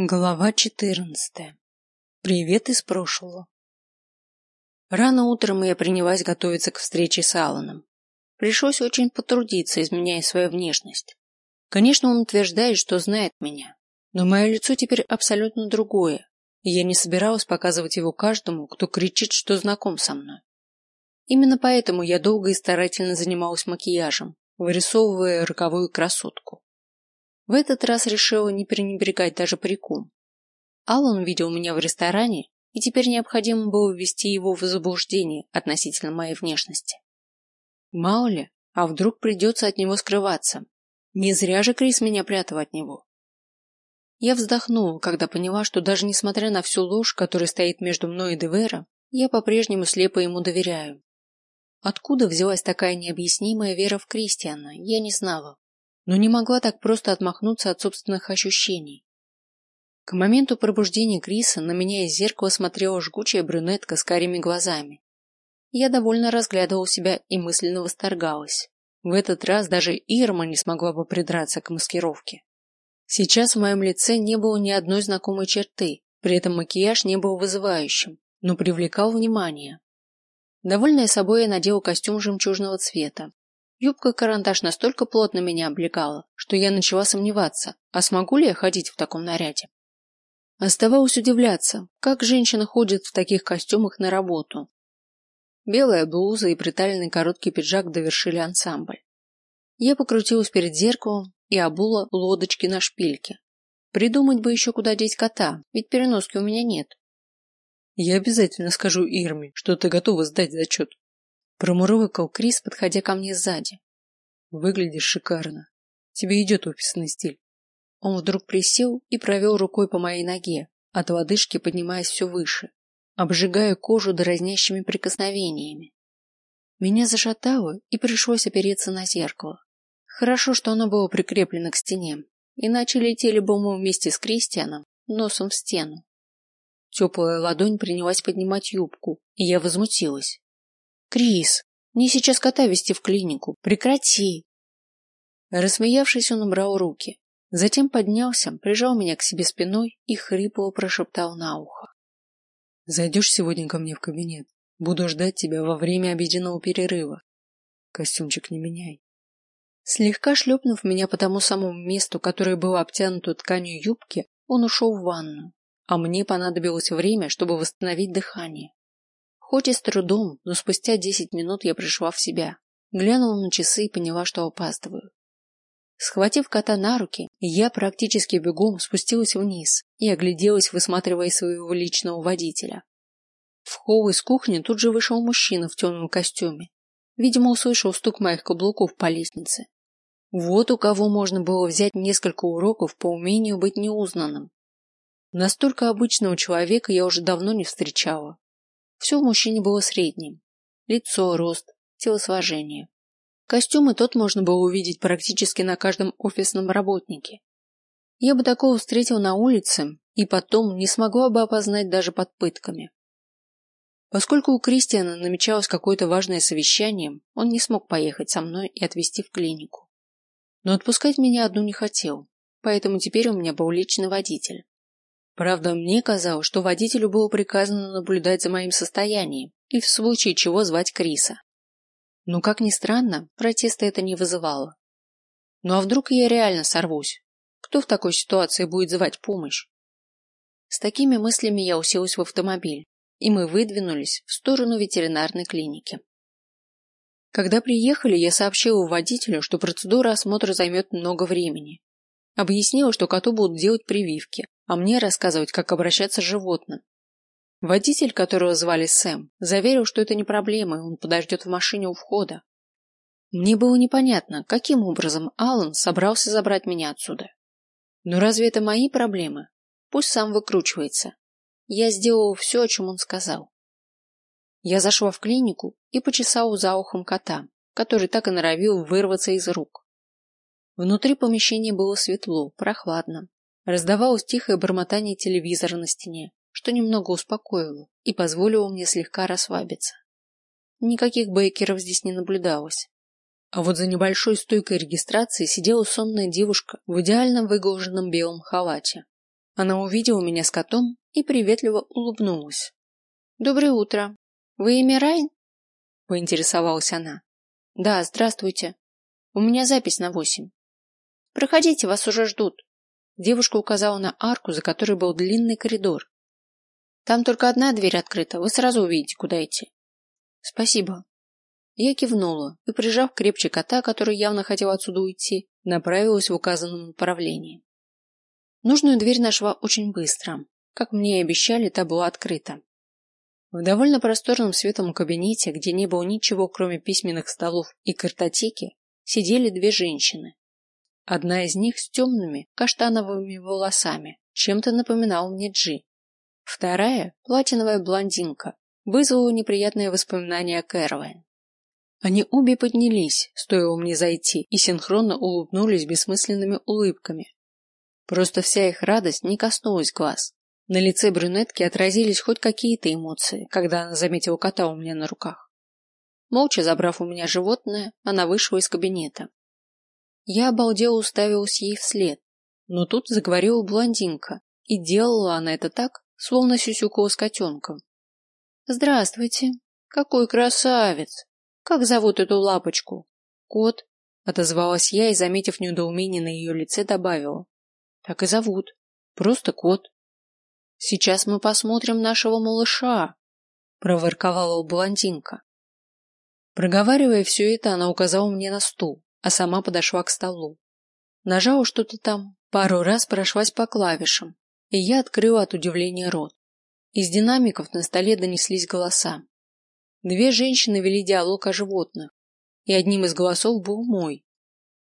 Глава четырнадцатая. Привет из прошлого. Рано утром я принялась готовиться к встрече с Алланом. Пришлось очень потрудиться, изменяя свою внешность. Конечно, он утверждает, что знает меня, но мое лицо теперь абсолютно другое, и я не собиралась показывать его каждому, кто кричит, что знаком со мной. Именно поэтому я долго и старательно занималась макияжем, вырисовывая роковую красотку. В этот раз решила не пренебрегать даже париком. Аллан видел меня в ресторане, и теперь необходимо было ввести его в заблуждение относительно моей внешности. Мало ли, а вдруг придется от него скрываться. Не зря же Крис меня прятал от него. Я вздохнула, когда поняла, что даже несмотря на всю ложь, которая стоит между мной и Девера, я по-прежнему слепо ему доверяю. Откуда взялась такая необъяснимая вера в Кристиана, я не знала но не могла так просто отмахнуться от собственных ощущений. К моменту пробуждения Криса на меня из зеркала смотрела жгучая брюнетка с карими глазами. Я довольно разглядывала себя и мысленно восторгалась. В этот раз даже Ирма не смогла бы придраться к маскировке. Сейчас в моем лице не было ни одной знакомой черты, при этом макияж не был вызывающим, но привлекал внимание. Довольная собой я надела костюм жемчужного цвета, Юбка-карандаш настолько плотно меня облегала, что я начала сомневаться, а смогу ли я ходить в таком наряде. Оставалось удивляться, как женщина ходит в таких костюмах на работу. Белая блуза и приталенный короткий пиджак довершили ансамбль. Я покрутилась перед зеркалом и обула лодочки на шпильке. Придумать бы еще куда деть кота, ведь переноски у меня нет. Я обязательно скажу Ирме, что ты готова сдать зачет. Промурлыкал Крис, подходя ко мне сзади. Выглядишь шикарно. Тебе идет офисный стиль. Он вдруг присел и провел рукой по моей ноге, от лодыжки поднимаясь все выше, обжигая кожу дразнящими прикосновениями. Меня зашатало и пришлось опереться на зеркало. Хорошо, что оно было прикреплено к стене, иначе летели бы мы вместе с Кристианом носом в стену. Теплая ладонь принялась поднимать юбку, и я возмутилась. Крис, мне сейчас кота вести в клинику. Прекрати. Рассмеявшись, он убрал руки. Затем поднялся, прижал меня к себе спиной и хрипло прошептал на ухо. Зайдешь сегодня ко мне в кабинет. Буду ждать тебя во время обеденного перерыва. Костюмчик не меняй. Слегка шлепнув меня по тому самому месту, которое было обтянуто тканью юбки, он ушел в ванну, а мне понадобилось время, чтобы восстановить дыхание. Хоть и с трудом, но спустя десять минут я пришла в себя. Глянула на часы и поняла, что опаздываю. Схватив кота на руки, я практически бегом спустилась вниз и огляделась, высматривая своего личного водителя. В холл из кухни тут же вышел мужчина в темном костюме. Видимо, услышал стук моих каблуков по лестнице. Вот у кого можно было взять несколько уроков по умению быть неузнанным. Настолько обычного человека я уже давно не встречала. Все в мужчине было средним. Лицо, рост, телосложение. Костюмы тот можно было увидеть практически на каждом офисном работнике. Я бы такого встретил на улице и потом не смогла бы опознать даже под пытками. Поскольку у Кристиана намечалось какое-то важное совещание, он не смог поехать со мной и отвезти в клинику. Но отпускать меня одну не хотел, поэтому теперь у меня был личный водитель. Правда, мне казалось, что водителю было приказано наблюдать за моим состоянием и в случае чего звать Криса. Но, как ни странно, протеста это не вызывало. Ну а вдруг я реально сорвусь? Кто в такой ситуации будет звать помощь? С такими мыслями я уселась в автомобиль, и мы выдвинулись в сторону ветеринарной клиники. Когда приехали, я сообщила водителю, что процедура осмотра займет много времени. Объяснила, что коту будут делать прививки, а мне рассказывать, как обращаться с животным. Водитель, которого звали Сэм, заверил, что это не проблема, и он подождет в машине у входа. Мне было непонятно, каким образом Аллан собрался забрать меня отсюда. Но разве это мои проблемы? Пусть сам выкручивается. Я сделала все, о чем он сказал. Я зашла в клинику и почесала за ухом кота, который так и норовил вырваться из рук. Внутри помещения было светло, прохладно, Раздавалось тихое бормотание телевизора на стене, что немного успокоило и позволило мне слегка расслабиться. Никаких бейкеров здесь не наблюдалось. А вот за небольшой стойкой регистрации сидела сонная девушка в идеально выглаженном белом халате. Она увидела меня с котом и приветливо улыбнулась. Доброе утро. Вы имя Райн? поинтересовалась она. Да, здравствуйте. У меня запись на восемь. Проходите, вас уже ждут. Девушка указала на арку, за которой был длинный коридор. Там только одна дверь открыта, вы сразу увидите, куда идти. Спасибо. Я кивнула и, прижав крепче кота, который явно хотел отсюда уйти, направилась в указанном направлении. Нужную дверь нашла очень быстро. Как мне и обещали, та была открыта. В довольно просторном светлом кабинете, где не было ничего, кроме письменных столов и картотеки, сидели две женщины. Одна из них с темными каштановыми волосами чем-то напоминала мне Джи. Вторая, платиновая блондинка, вызвала неприятные воспоминания о Кэрвайн. Они обе поднялись, стоило мне зайти, и синхронно улыбнулись бессмысленными улыбками. Просто вся их радость не коснулась глаз. На лице брюнетки отразились хоть какие-то эмоции, когда она заметила кота у меня на руках. Молча забрав у меня животное, она вышла из кабинета. Я обалдела уставилась ей вслед, но тут заговорила блондинка, и делала она это так, словно сюсюкала с котенком. Здравствуйте, какой красавец! Как зовут эту лапочку? Кот, отозвалась я и, заметив недоумение на ее лице, добавила: так и зовут, просто кот. Сейчас мы посмотрим нашего малыша, проворковала блондинка. Проговаривая все это, она указала мне на стул, а сама подошла к столу. Нажала что-то там, пару раз прошлась по клавишам, и я открыла от удивления рот. Из динамиков на столе донеслись голоса. Две женщины вели диалог о животных, и одним из голосов был мой.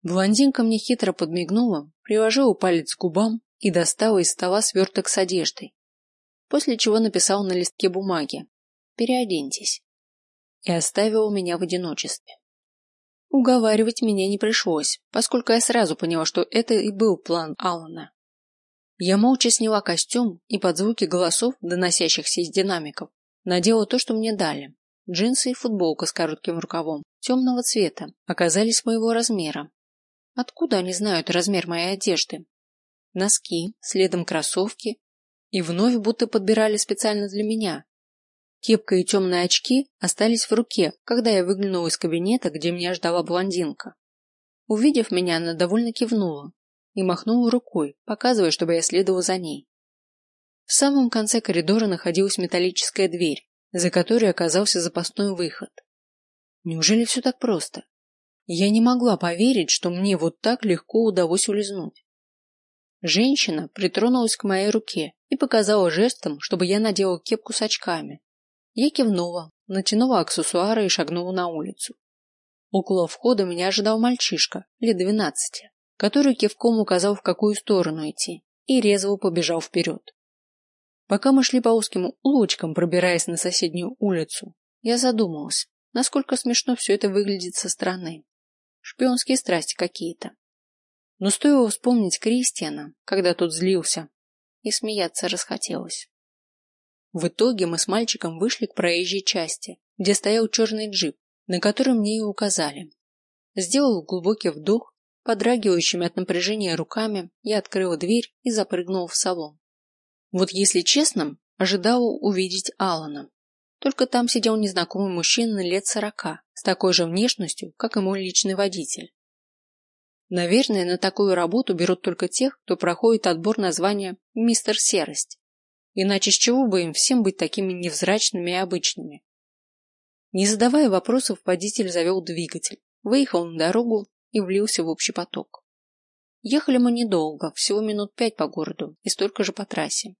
Блондинка мне хитро подмигнула, приложила палец к губам и достала из стола сверток с одеждой, после чего написал на листке бумаги: "Переоденьтесь" и оставила меня в одиночестве. Уговаривать меня не пришлось, поскольку я сразу поняла, что это и был план Алана. Я молча сняла костюм и под звуки голосов, доносящихся из динамиков, надела то, что мне дали. Джинсы и футболка с коротким рукавом темного цвета оказались моего размера. Откуда они знают размер моей одежды? Носки, следом кроссовки, и вновь будто подбирали специально для меня. Кепка и темные очки остались в руке, когда я выглянула из кабинета, где меня ждала блондинка. Увидев меня, она довольно кивнула и махнула рукой, показывая, чтобы я следовала за ней. В самом конце коридора находилась металлическая дверь, за которой оказался запасной выход. Неужели все так просто? Я не могла поверить, что мне вот так легко удалось улизнуть. Женщина притронулась к моей руке и показала жестом, чтобы я надела кепку с очками, я кивнула, натянула аксессуары и шагнула на улицу. Около входа меня ожидал мальчишка лет двенадцати, который кивком указал, в какую сторону идти, и резво побежал вперед. Пока мы шли по узким улочкам, пробираясь на соседнюю улицу, я задумалась, насколько смешно все это выглядит со стороны. Шпионские страсти какие-то. Но стоило вспомнить Кристиана, когда тот злился, и смеяться расхотелось. В итоге мы с мальчиком вышли к проезжей части, где стоял черный джип, на который мне и указали. Сделал глубокий вдох, подрагивающими от напряжения руками, я открыла дверь и запрыгнула в салон. Вот если честно, ожидала увидеть Алана. Только там сидел незнакомый мужчина лет сорока, с такой же внешностью, как и мой личный водитель. Наверное, на такую работу берут только тех, кто проходит отбор на звание мистер Серость. Иначе с чего бы им всем быть такими невзрачными и обычными? Не задавая вопросов, водитель завел двигатель, выехал на дорогу и влился в общий поток. Ехали мы недолго, всего минут пять по городу и столько же по трассе.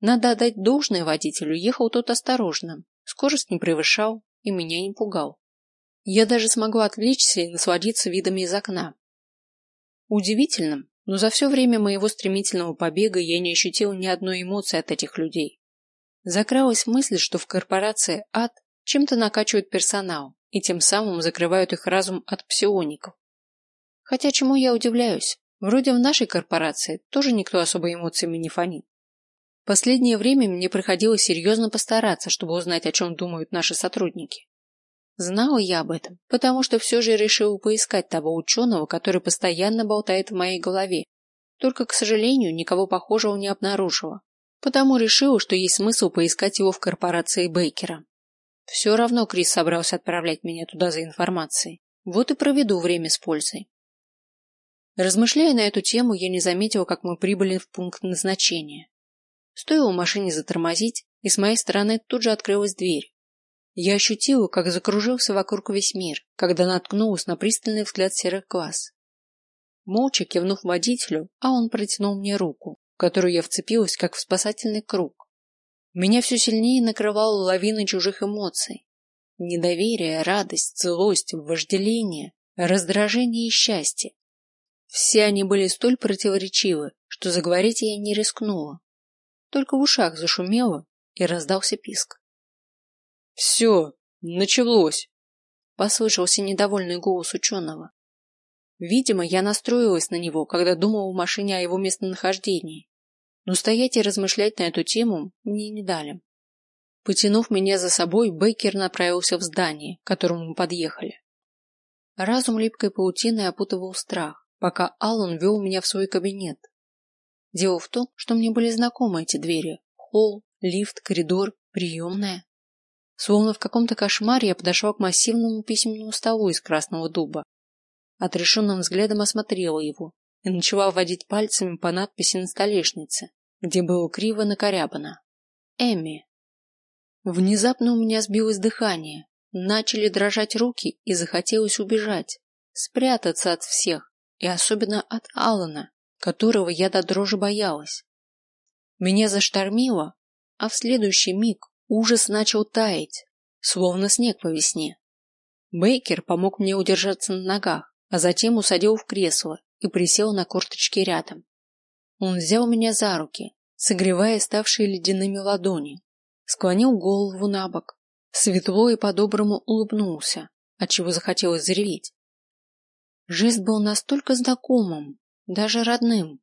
Надо отдать должное водителю, ехал тот осторожно, скорость не превышал и меня не пугал. Я даже смогла отвлечься и насладиться видами из окна. Удивительно, но за все время моего стремительного побега я не ощутил ни одной эмоции от этих людей. Закралась мысль, что в корпорации ад чем-то накачивают персонал и тем самым закрывают их разум от псиоников. Хотя чему я удивляюсь? Вроде в нашей корпорации тоже никто особо эмоциями не фонит. Последнее время мне приходилось серьезно постараться, чтобы узнать, о чем думают наши сотрудники. Знала я об этом, потому что все же решила поискать того ученого, который постоянно болтает в моей голове. Только, к сожалению, никого похожего не обнаружила. Потому решила, что есть смысл поискать его в корпорации Бейкера. Все равно Крис собрался отправлять меня туда за информацией. Вот и проведу время с пользой. Размышляя на эту тему, я не заметила, как мы прибыли в пункт назначения. Стоило машине затормозить, и с моей стороны тут же открылась дверь. Я ощутила, как закружился вокруг весь мир, когда наткнулась на пристальный взгляд серых глаз. Молча кивнув водителю, а он протянул мне руку, в которую я вцепилась, как в спасательный круг. Меня все сильнее накрывала лавина чужих эмоций. Недоверие, радость, злость, вожделение, раздражение и счастье. Все они были столь противоречивы, что заговорить я не рискнула. Только в ушах зашумело и раздался писк. Все, началось, послышался недовольный голос ученого. Видимо, я настроилась на него, когда думала в машине о его местонахождении, но стоять и размышлять на эту тему мне не дали. Потянув меня за собой, Бейкер направился в здание, к которому мы подъехали. Разум липкой паутиной опутывал страх, пока Аллан вел меня в свой кабинет. Дело в том, что мне были знакомы эти двери: холл, лифт, коридор, приемная. Словно в каком-то кошмаре я подошла к массивному письменному столу из красного дуба. Отрешенным взглядом осмотрела его и начала водить пальцами по надписи на столешнице, где было криво накорябано. Эми. Внезапно у меня сбилось дыхание, начали дрожать руки и захотелось убежать, спрятаться от всех и особенно от Алана, которого я до дрожи боялась. Меня заштормило, а в следующий миг Ужас начал таять, словно снег по весне. Бейкер помог мне удержаться на ногах, а затем усадил в кресло и присел на корточки рядом. Он взял меня за руки, согревая ставшие ледяными ладони, склонил голову на бок, светло и по-доброму улыбнулся, отчего захотелось зареветь. Жест был настолько знакомым, даже родным,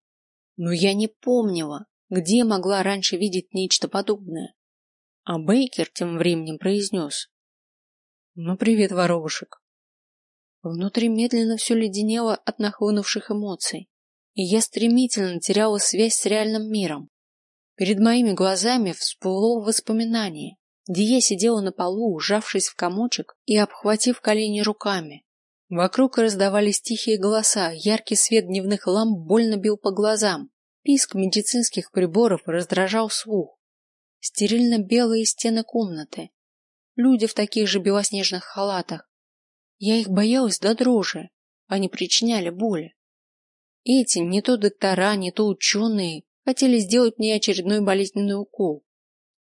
но я не помнила, где могла раньше видеть нечто подобное. А Бейкер тем временем произнес. Ну, привет, воробушек. Внутри медленно все леденело от нахлынувших эмоций, и я стремительно теряла связь с реальным миром. Перед моими глазами всплыло воспоминание, где я сидела на полу, ужавшись в комочек и обхватив колени руками. Вокруг раздавались тихие голоса, яркий свет дневных ламп больно бил по глазам, писк медицинских приборов раздражал слух стерильно-белые стены комнаты, люди в таких же белоснежных халатах. Я их боялась до дрожи, они причиняли боли. Эти не то доктора, не то ученые хотели сделать мне очередной болезненный укол,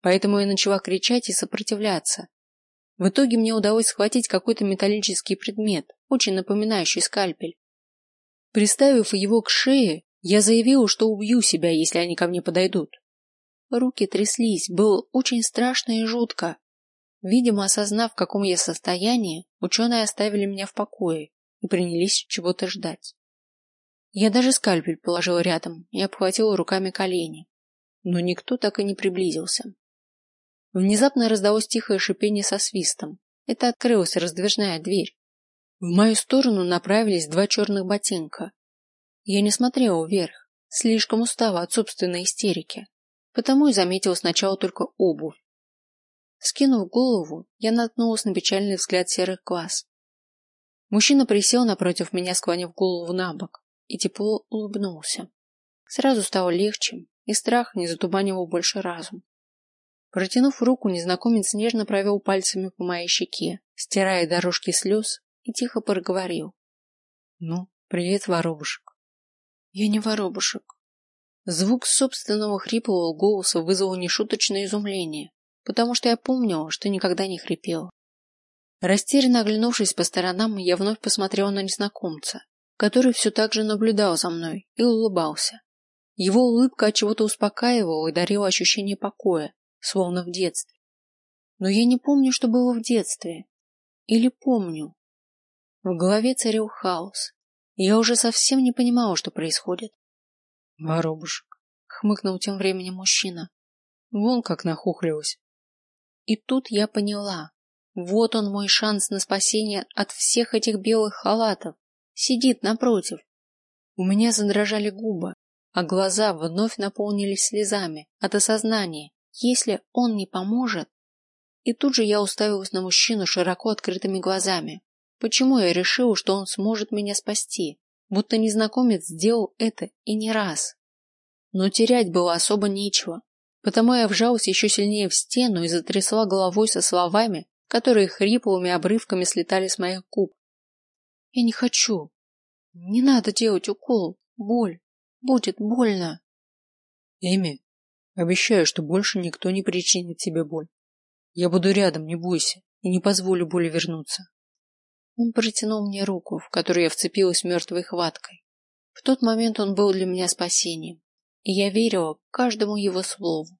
поэтому я начала кричать и сопротивляться. В итоге мне удалось схватить какой-то металлический предмет, очень напоминающий скальпель. Приставив его к шее, я заявила, что убью себя, если они ко мне подойдут. Руки тряслись, было очень страшно и жутко. Видимо, осознав, в каком я состоянии, ученые оставили меня в покое и принялись чего-то ждать. Я даже скальпель положила рядом и обхватила руками колени, но никто так и не приблизился. Внезапно раздалось тихое шипение со свистом. Это открылась раздвижная дверь. В мою сторону направились два черных ботинка. Я не смотрела вверх, слишком устала от собственной истерики потому и заметила сначала только обувь. Скинув голову, я наткнулась на печальный взгляд серых глаз. Мужчина присел напротив меня, склонив голову на бок, и тепло улыбнулся. Сразу стало легче, и страх не затуманивал больше разум. Протянув руку, незнакомец нежно провел пальцами по моей щеке, стирая дорожки слез, и тихо проговорил: "Ну, привет, воробушек". "Я не воробушек", Звук собственного хриплого голоса вызвал нешуточное изумление, потому что я помнила, что никогда не хрипела. Растерянно оглянувшись по сторонам, я вновь посмотрела на незнакомца, который все так же наблюдал за мной и улыбался. Его улыбка от чего-то успокаивала и дарила ощущение покоя, словно в детстве. Но я не помню, что было в детстве. Или помню. В голове царил хаос, я уже совсем не понимала, что происходит. Воробушек, хмыкнул тем временем мужчина. Вон как нахухлилась. И тут я поняла. Вот он мой шанс на спасение от всех этих белых халатов. Сидит напротив. У меня задрожали губы, а глаза вновь наполнились слезами от осознания, если он не поможет. И тут же я уставилась на мужчину широко открытыми глазами. Почему я решила, что он сможет меня спасти? Будто незнакомец сделал это и не раз. Но терять было особо нечего, потому я вжалась еще сильнее в стену и затрясла головой со словами, которые хриплыми обрывками слетали с моих губ. Я не хочу. Не надо делать укол. Боль. Будет больно. Эми, обещаю, что больше никто не причинит тебе боль. Я буду рядом, не бойся, и не позволю боли вернуться. Он протянул мне руку, в которую я вцепилась мертвой хваткой. В тот момент он был для меня спасением, и я верила каждому его слову.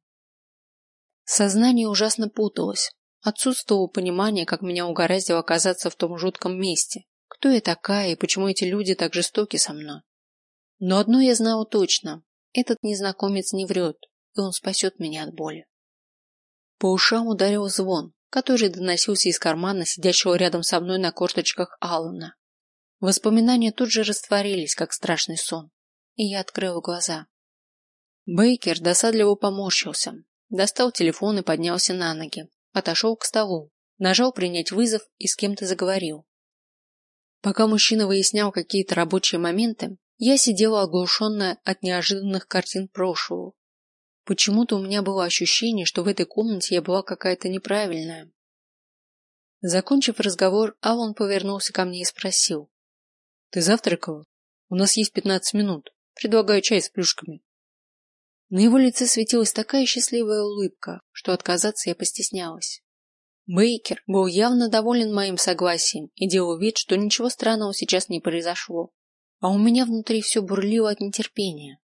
Сознание ужасно путалось, отсутствовало понимание, как меня угораздило оказаться в том жутком месте, кто я такая и почему эти люди так жестоки со мной. Но одно я знала точно: этот незнакомец не врет, и он спасет меня от боли. По ушам ударил звон, который доносился из кармана сидящего рядом со мной на корточках Алана. Воспоминания тут же растворились, как страшный сон, и я открыла глаза. Бейкер досадливо поморщился, достал телефон и поднялся на ноги, отошел к столу, нажал принять вызов и с кем-то заговорил. Пока мужчина выяснял какие-то рабочие моменты, я сидела оглушенная от неожиданных картин прошлого. Почему-то у меня было ощущение, что в этой комнате я была какая-то неправильная. Закончив разговор, Алан повернулся ко мне и спросил: "Ты завтракала? У нас есть пятнадцать минут. Предлагаю чай с плюшками". На его лице светилась такая счастливая улыбка, что отказаться я постеснялась. Бейкер был явно доволен моим согласием и делал вид, что ничего странного сейчас не произошло. А у меня внутри все бурлило от нетерпения.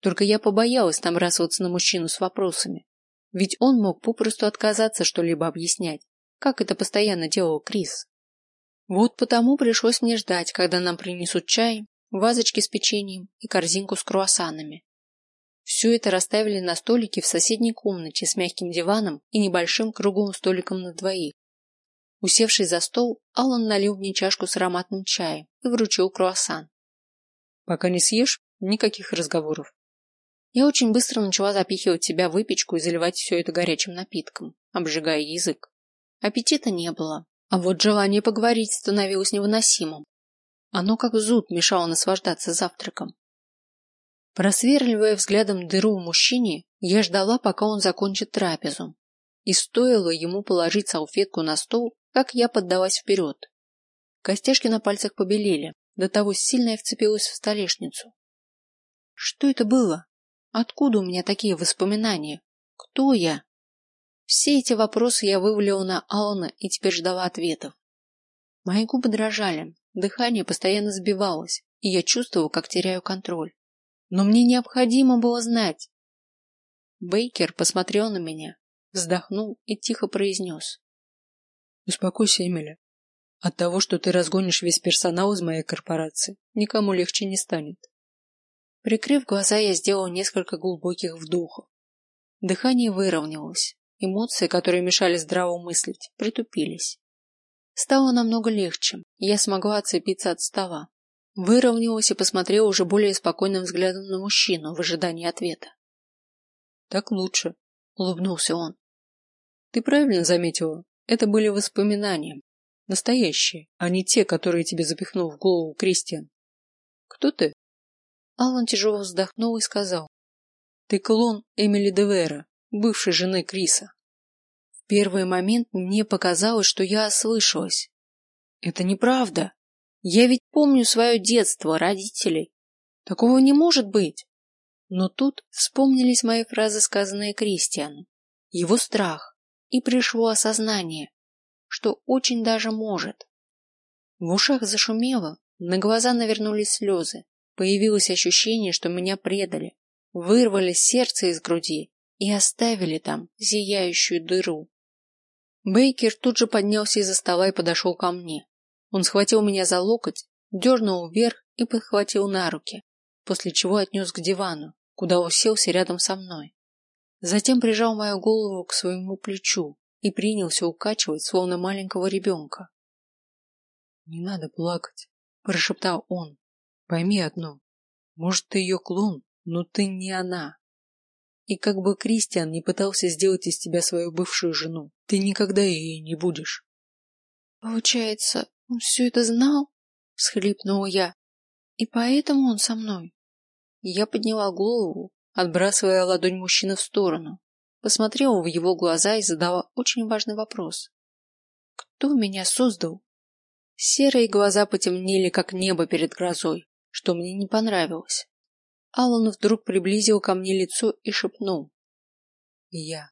Только я побоялась набрасываться на мужчину с вопросами, ведь он мог попросту отказаться что-либо объяснять, как это постоянно делал Крис. Вот потому пришлось мне ждать, когда нам принесут чай, вазочки с печеньем и корзинку с круассанами. Все это расставили на столике в соседней комнате с мягким диваном и небольшим круглым столиком на двоих. Усевшись за стол, Аллан налил мне чашку с ароматным чаем и вручил круассан. Пока не съешь, никаких разговоров. Я очень быстро начала запихивать себя выпечку и заливать все это горячим напитком, обжигая язык. Аппетита не было, а вот желание поговорить становилось невыносимым. Оно как зуд мешало наслаждаться завтраком. Просверливая взглядом дыру в мужчине, я ждала, пока он закончит трапезу. И стоило ему положить салфетку на стол, как я поддалась вперед. Костяшки на пальцах побелели, до того сильно я вцепилась в столешницу. Что это было? Откуда у меня такие воспоминания? Кто я? Все эти вопросы я вывалила на Алана и теперь ждала ответов. Мои губы дрожали, дыхание постоянно сбивалось, и я чувствовала, как теряю контроль но мне необходимо было знать. Бейкер посмотрел на меня, вздохнул и тихо произнес. Успокойся, Эмили. От того, что ты разгонишь весь персонал из моей корпорации, никому легче не станет. Прикрыв глаза, я сделал несколько глубоких вдохов. Дыхание выровнялось, эмоции, которые мешали здраво мыслить, притупились. Стало намного легче, я смогла отцепиться от стола. Выровнялась и посмотрела уже более спокойным взглядом на мужчину в ожидании ответа. Так лучше, улыбнулся он. Ты правильно заметила, это были воспоминания, настоящие, а не те, которые тебе запихнул в голову Кристиан. Кто ты? Аллан тяжело вздохнул и сказал: "Ты клон Эмили Девера, бывшей жены Криса". В первый момент мне показалось, что я ослышалась. Это неправда. Я ведь помню свое детство, родителей. Такого не может быть. Но тут вспомнились мои фразы, сказанные Кристиану, его страх, и пришло осознание, что очень даже может. В ушах зашумело, на глаза навернулись слезы, появилось ощущение, что меня предали, вырвали сердце из груди и оставили там зияющую дыру. Бейкер тут же поднялся из-за стола и подошел ко мне. Он схватил меня за локоть, дернул вверх и подхватил на руки, после чего отнес к дивану, куда уселся рядом со мной. Затем прижал мою голову к своему плечу и принялся укачивать, словно маленького ребенка. Не надо плакать, прошептал он. Пойми одно: может, ты ее клон, но ты не она. И как бы Кристиан не пытался сделать из тебя свою бывшую жену, ты никогда ей не будешь. Получается, он все это знал? Схлипнула я. И поэтому он со мной. Я подняла голову, отбрасывая ладонь мужчины в сторону, посмотрела в его глаза и задала очень важный вопрос. Кто меня создал? Серые глаза потемнели, как небо перед грозой, что мне не понравилось. Аллан вдруг приблизил ко мне лицо и шепнул. Я.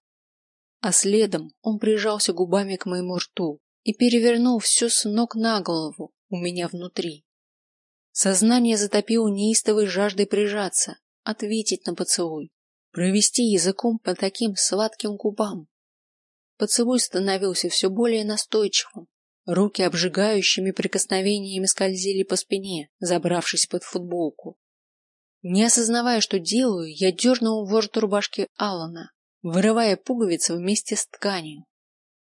А следом он прижался губами к моему рту и перевернул все с ног на голову у меня внутри. Сознание затопило неистовой жаждой прижаться, ответить на поцелуй, провести языком по таким сладким губам. Поцелуй становился все более настойчивым. Руки обжигающими прикосновениями скользили по спине, забравшись под футболку. Не осознавая, что делаю, я дернул ворот рубашки Алана, вырывая пуговицы вместе с тканью.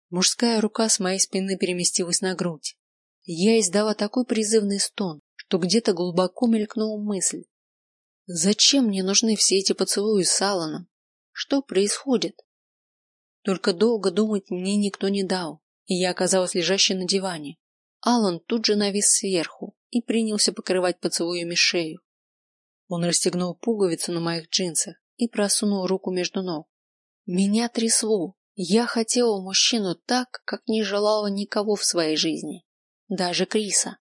Мужская рука с моей спины переместилась на грудь. Я издала такой призывный стон, что где-то глубоко мелькнула мысль: зачем мне нужны все эти поцелуи с Аланом? Что происходит? Только долго думать мне никто не дал, и я оказалась лежащей на диване. Алан тут же навис сверху и принялся покрывать поцелуями шею. Он расстегнул пуговицу на моих джинсах и просунул руку между ног. Меня трясло. Я хотела мужчину так, как не желала никого в своей жизни, даже Криса.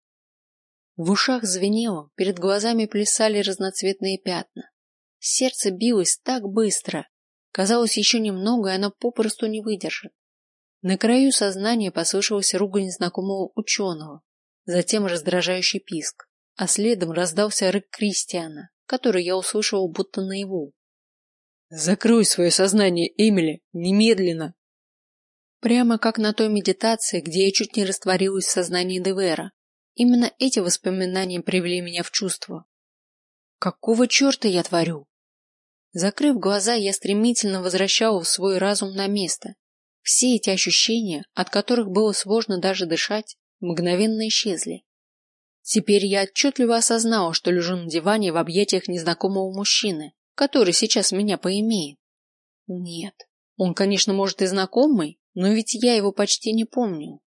В ушах звенело, перед глазами плясали разноцветные пятна. Сердце билось так быстро, казалось, еще немного, и оно попросту не выдержит. На краю сознания послышался ругань незнакомого ученого, затем раздражающий писк, а следом раздался рык Кристиана который я услышал будто наяву. Закрой свое сознание, Эмили, немедленно. Прямо как на той медитации, где я чуть не растворилась в сознании Девера. Именно эти воспоминания привели меня в чувство. Какого черта я творю? Закрыв глаза, я стремительно возвращала в свой разум на место. Все эти ощущения, от которых было сложно даже дышать, мгновенно исчезли. Теперь я отчетливо осознала, что лежу на диване в объятиях незнакомого мужчины, который сейчас меня поимеет. Нет, он, конечно, может и знакомый, но ведь я его почти не помню.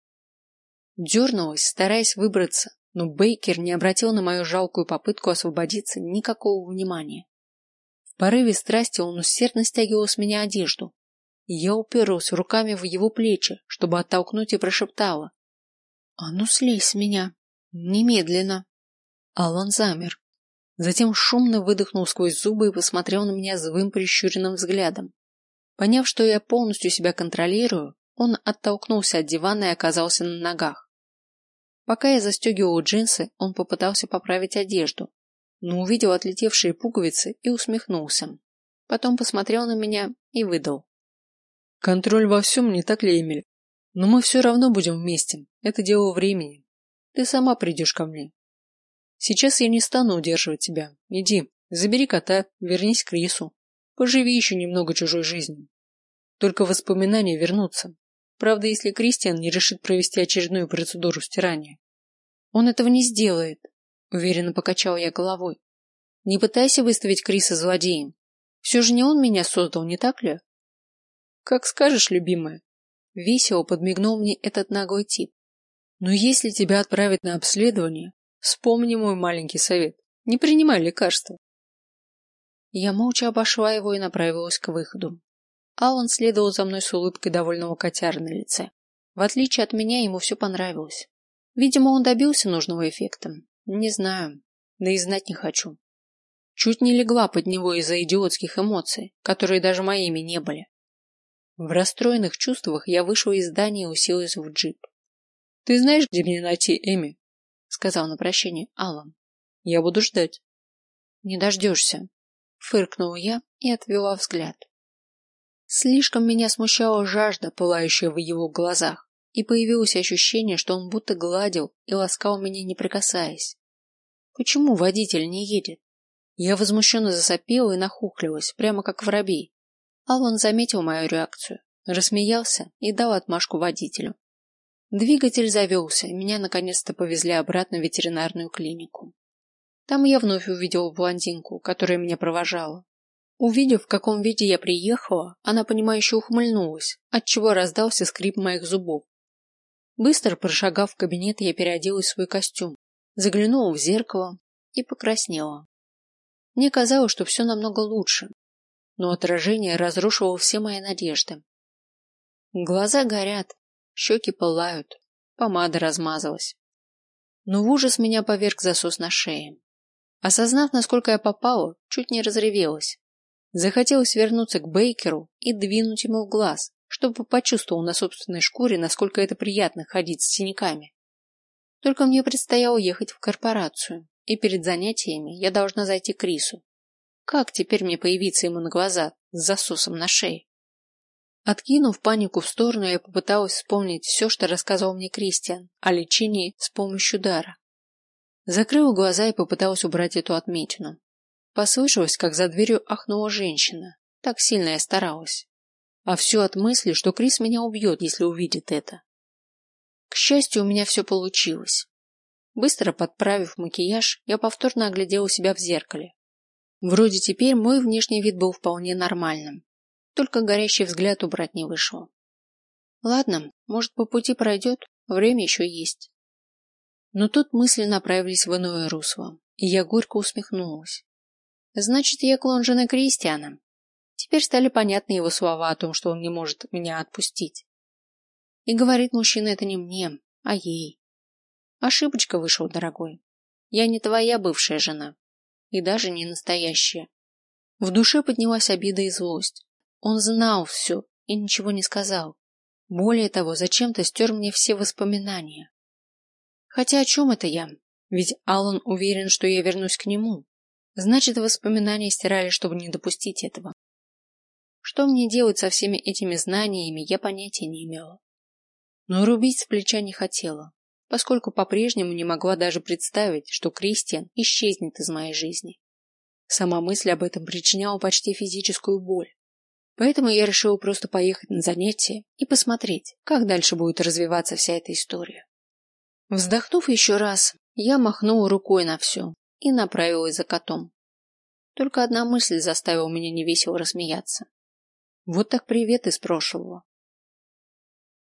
Дернулась, стараясь выбраться, но Бейкер не обратил на мою жалкую попытку освободиться никакого внимания. В порыве страсти он усердно стягивал с меня одежду. Я уперлась руками в его плечи, чтобы оттолкнуть и прошептала: "А ну слезь с меня!" Немедленно. Алан замер. Затем шумно выдохнул сквозь зубы и посмотрел на меня злым прищуренным взглядом. Поняв, что я полностью себя контролирую, он оттолкнулся от дивана и оказался на ногах. Пока я застегивал джинсы, он попытался поправить одежду, но увидел отлетевшие пуговицы и усмехнулся. Потом посмотрел на меня и выдал: "Контроль во всем, не так ли, Эмиль? Но мы все равно будем вместе. Это дело времени. Ты сама придешь ко мне. Сейчас я не стану удерживать тебя. Иди, забери кота, вернись к Рису. Поживи еще немного чужой жизнью. Только воспоминания вернутся. Правда, если Кристиан не решит провести очередную процедуру стирания. Он этого не сделает, уверенно покачал я головой. Не пытайся выставить Криса злодеем. Все же не он меня создал, не так ли? Как скажешь, любимая. Весело подмигнул мне этот наглый тип. Но если тебя отправят на обследование, вспомни мой маленький совет: не принимай лекарства. Я молча обошла его и направилась к выходу. Алан следовал за мной с улыбкой довольного котяра на лице. В отличие от меня, ему все понравилось. Видимо, он добился нужного эффекта. Не знаю, да и знать не хочу. Чуть не легла под него из-за идиотских эмоций, которые даже моими не были. В расстроенных чувствах я вышла из здания и уселась в джип. Ты знаешь, где меня найти, Эми? сказал на прощание Алан. Я буду ждать. Не дождешься, фыркнула я и отвела взгляд. Слишком меня смущала жажда, пылающая в его глазах, и появилось ощущение, что он будто гладил и ласкал меня, не прикасаясь. Почему водитель не едет? Я возмущенно засопела и нахухлилась, прямо как воробей. Алан заметил мою реакцию, рассмеялся и дал отмашку водителю. Двигатель завелся, и меня наконец-то повезли обратно в ветеринарную клинику. Там я вновь увидел блондинку, которая меня провожала. Увидев, в каком виде я приехала, она понимающе ухмыльнулась, отчего раздался скрип моих зубов. Быстро прошагав в кабинет, я переоделась в свой костюм, заглянула в зеркало и покраснела. Мне казалось, что все намного лучше, но отражение разрушило все мои надежды. Глаза горят, щеки пылают, помада размазалась. Но в ужас меня поверг засос на шее. Осознав, насколько я попала, чуть не разревелась. Захотелось вернуться к Бейкеру и двинуть ему в глаз, чтобы почувствовал на собственной шкуре, насколько это приятно ходить с синяками. Только мне предстояло ехать в корпорацию, и перед занятиями я должна зайти к Рису. Как теперь мне появиться ему на глаза с засосом на шее? Откинув панику в сторону, я попыталась вспомнить все, что рассказывал мне Кристиан о лечении с помощью дара. Закрыла глаза и попыталась убрать эту отметину. Послышалось, как за дверью ахнула женщина. Так сильно я старалась. А все от мысли, что Крис меня убьет, если увидит это. К счастью, у меня все получилось. Быстро подправив макияж, я повторно оглядела себя в зеркале. Вроде теперь мой внешний вид был вполне нормальным. Только горящий взгляд убрать не вышло. Ладно, может, по пути пройдет, время еще есть. Но тут мысли направились в иное русло, и я горько усмехнулась. Значит, я клон жены Кристиана. Теперь стали понятны его слова о том, что он не может меня отпустить. И говорит мужчина это не мне, а ей. Ошибочка вышел, дорогой. Я не твоя бывшая жена. И даже не настоящая. В душе поднялась обида и злость. Он знал все и ничего не сказал. Более того, зачем-то стер мне все воспоминания. Хотя о чем это я? Ведь Аллан уверен, что я вернусь к нему. Значит, воспоминания стирали, чтобы не допустить этого. Что мне делать со всеми этими знаниями, я понятия не имела. Но рубить с плеча не хотела, поскольку по-прежнему не могла даже представить, что Кристиан исчезнет из моей жизни. Сама мысль об этом причиняла почти физическую боль. Поэтому я решила просто поехать на занятия и посмотреть, как дальше будет развиваться вся эта история. Вздохнув еще раз, я махнула рукой на все и направилась за котом. Только одна мысль заставила меня невесело рассмеяться. Вот так привет из прошлого.